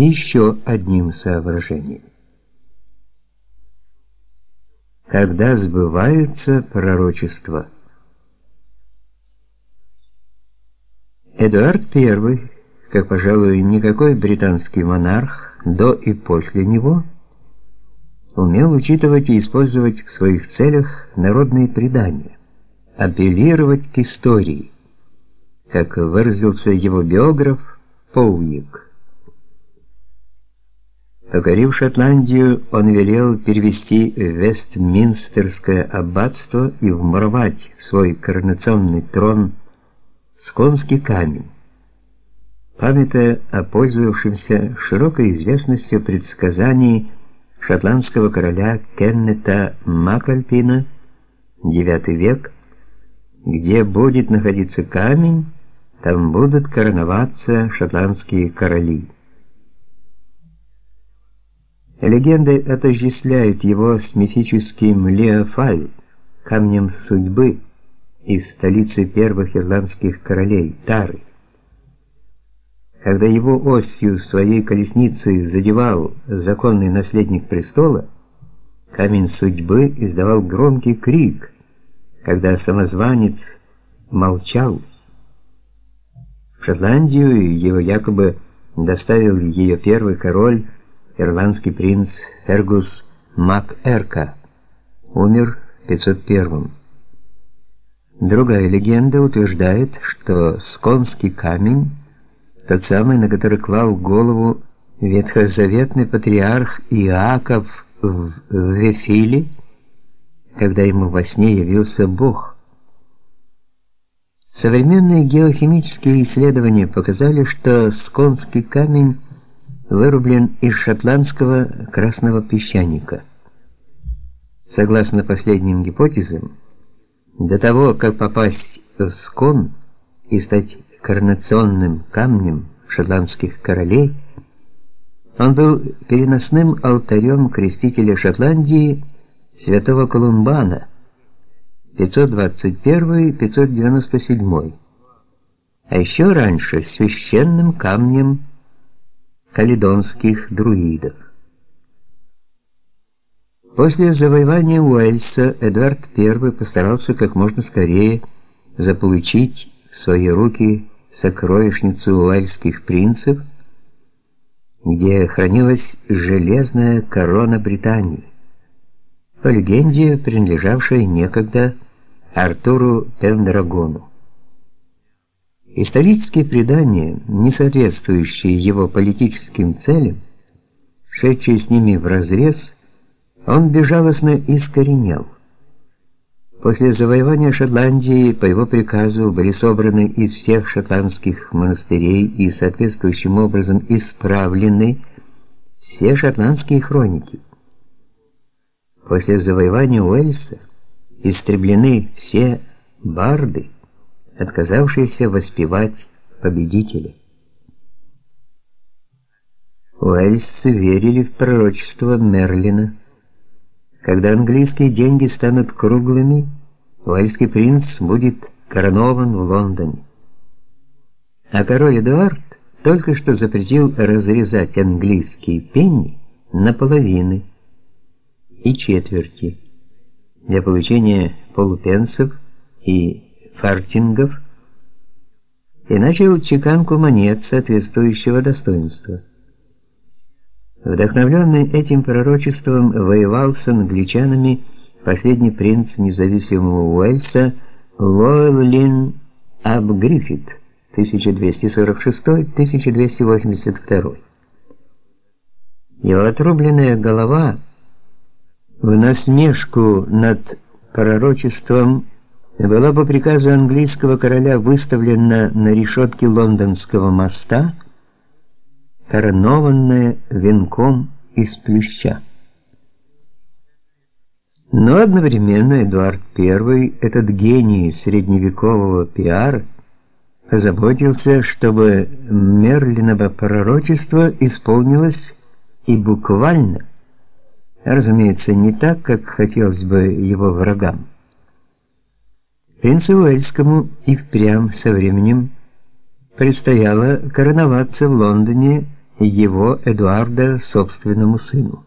и еще одним соображением. Когда сбываются пророчества. Эдуард I, как, пожалуй, никакой британский монарх до и после него, умел учитывать и использовать в своих целях народные предания, апеллировать к истории, как выразился его биограф Поуик. Покорив Шотландию, он велел перевести в Вестминстерское аббатство и вмуровать в свой коронационный трон сконский камень. Памятая о пользовавшемся широкой известностью предсказании шотландского короля Кеннета Макальпина, IX век, где будет находиться камень, там будут короноваться шотландские короли. Легенды отождествляют его с мифическим Леофаль, камнем судьбы из столицы первых ирландских королей Тары. Когда его осью своей колесницы задевал законный наследник престола, камень судьбы издавал громкий крик, когда самозванец молчал. В Шотландию его якобы доставил ее первый король ирландский принц Фергус МакЭрка, умер в 501 Другая легенда утверждает, что сконский камень, тот самый, на который клал голову ветхозаветный патриарх Иаков в Вефиле, когда ему во сне явился Бог. Современные геохимические исследования показали, что сконский камень вырублен из шотландского красного песчаника. Согласно последним гипотезам, до того, как попасть в Скон и стать коронационным камнем шотландских королей, он был переносным алтарем крестителя Шотландии святого Колумбана 521-597, а еще раньше священным камнем каледонских друидов. После завоевания Уэльса Эдуард I постарался как можно скорее заполучить в свои руки сокровищницу уэльских принцев, где хранилась железная корона Британии, по легенде, принадлежавшая некогда Артуру Пендрагону. Исторические предания, не соответствующие его политическим целям, шедшие с ними вразрез, он безжалостно искоренял. После завоевания Шотландии по его приказу были собраны из всех шотландских монастырей и соответствующим образом исправлены все шотландские хроники. После завоевания Уэльса истреблены все барды, отказавшиеся воспевать победителя. Уэльсцы верили в пророчество Мерлина. Когда английские деньги станут круглыми, уэльский принц будет коронован в Лондоне. А король Эдуард только что запретил разрезать английские пенни на половины и четверти для получения полупенсов и фартингов и начал чеканку монет соответствующего достоинства. Вдохновленный этим пророчеством воевал с англичанами последний принц независимого Уэльса Лойлин Абгриффит 1246-1282. Его отрубленная голова в насмешку над пророчеством была по приказу английского короля выставлена на решетке лондонского моста, коронованная венком из плюща. Но одновременно Эдуард I, этот гений средневекового пиара, позаботился, чтобы Мерлиново пророчество исполнилось и буквально, разумеется, не так, как хотелось бы его врагам. Принцу Уэльскому и впрямь со временем предстояло короноваться в Лондоне его Эдуарда собственному сыну.